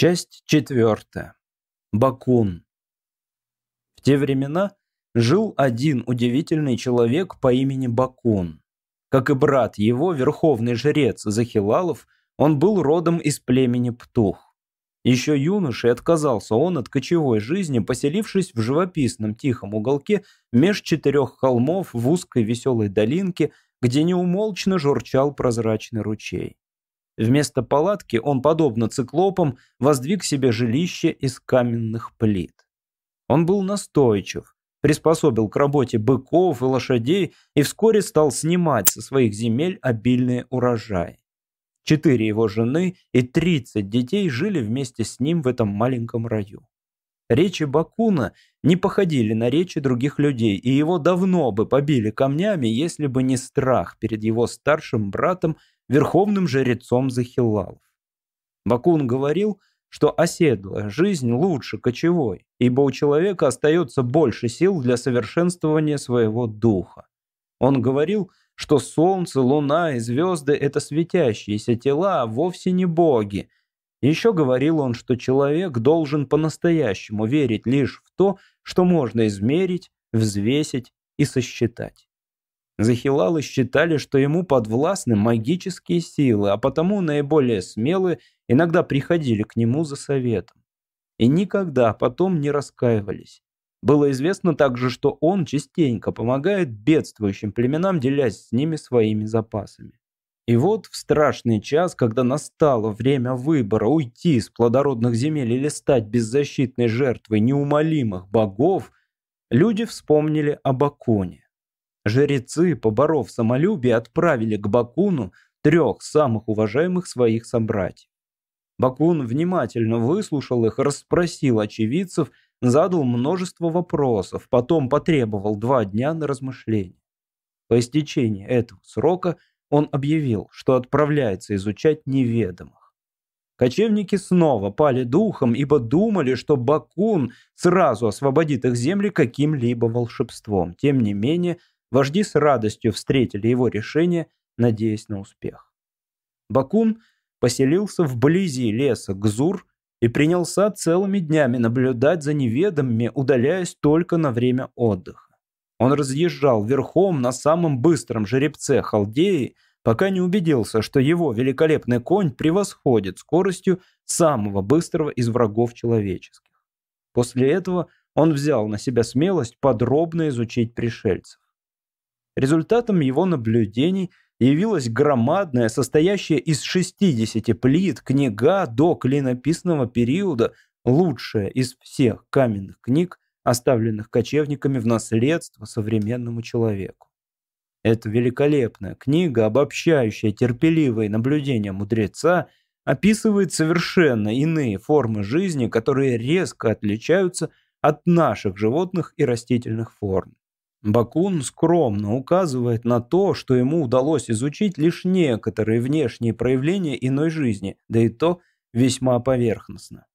Часть четвертая. Бакун. В те времена жил один удивительный человек по имени Бакун. Как и брат его, верховный жрец Захилалов, он был родом из племени Птух. Еще юношей отказался он от кочевой жизни, поселившись в живописном тихом уголке меж четырех холмов в узкой веселой долинке, где неумолчно журчал прозрачный ручей. Вместо палатки он, подобно циклопам, воздвиг себе жилище из каменных плит. Он был настойчив, приспособил к работе быков и лошадей и вскоре стал снимать со своих земель обильные урожаи. Четыре его жены и тридцать детей жили вместе с ним в этом маленьком раю. Речи Бакуна не походили на речи других людей, и его давно бы побили камнями, если бы не страх перед его старшим братом верховным жрецом Захиллалов. Бакун говорил, что оседлая жизнь лучше кочевой, ибо у человека остается больше сил для совершенствования своего духа. Он говорил, что солнце, луна и звезды – это светящиеся тела, а вовсе не боги. Еще говорил он, что человек должен по-настоящему верить лишь в то, что можно измерить, взвесить и сосчитать. Захилалы считали, что ему подвластны магические силы, а потому наиболее смелые иногда приходили к нему за советом. И никогда потом не раскаивались. Было известно также, что он частенько помогает бедствующим племенам, делясь с ними своими запасами. И вот в страшный час, когда настало время выбора уйти из плодородных земель или стать беззащитной жертвой неумолимых богов, люди вспомнили об Аконе. Жрецы, поборов самолюбие, отправили к Бакуну трех самых уважаемых своих собратьев. Бакун внимательно выслушал их, расспросил очевидцев, задал множество вопросов, потом потребовал два дня на размышление. По истечении этого срока он объявил, что отправляется изучать неведомых. Кочевники снова пали духом, ибо думали, что Бакун сразу освободит их земли каким-либо волшебством. Тем не менее, Вожди с радостью встретили его решение, надеясь на успех. Бакун поселился вблизи леса Гзур и принялся целыми днями наблюдать за неведомыми, удаляясь только на время отдыха. Он разъезжал верхом на самом быстром жеребце Халдеи, пока не убедился, что его великолепный конь превосходит скоростью самого быстрого из врагов человеческих. После этого он взял на себя смелость подробно изучить пришельцев. Результатом его наблюдений явилась громадная, состоящая из 60 плит, книга до клинописного периода, лучшая из всех каменных книг, оставленных кочевниками в наследство современному человеку. Эта великолепная книга, обобщающая терпеливые наблюдения мудреца, описывает совершенно иные формы жизни, которые резко отличаются от наших животных и растительных форм. Бакун скромно указывает на то, что ему удалось изучить лишь некоторые внешние проявления иной жизни, да и то весьма поверхностно.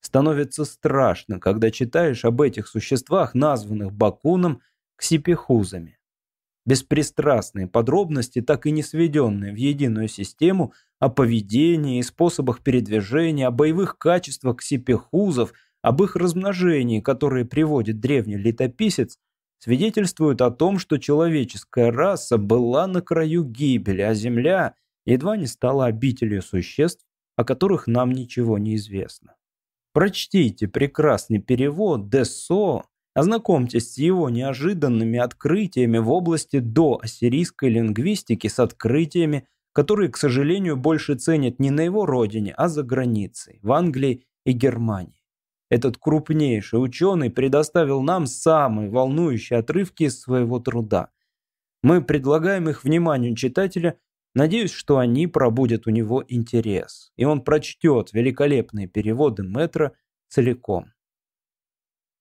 Становится страшно, когда читаешь об этих существах, названных Бакуном ксипехузами. Беспристрастные подробности, так и не сведенные в единую систему, о поведении и способах передвижения, о боевых качествах ксипехузов, об их размножении, которые приводит древний летописец, свидетельствуют о том, что человеческая раса была на краю гибели, а Земля едва не стала обителью существ, о которых нам ничего не известно. Прочтите прекрасный перевод Десо, ознакомьтесь с его неожиданными открытиями в области доассирийской лингвистики с открытиями, которые, к сожалению, больше ценят не на его родине, а за границей, в Англии и Германии. Этот крупнейший ученый предоставил нам самые волнующие отрывки из своего труда. Мы предлагаем их вниманию читателя, надеюсь, что они пробудят у него интерес, и он прочтет великолепные переводы Метра целиком.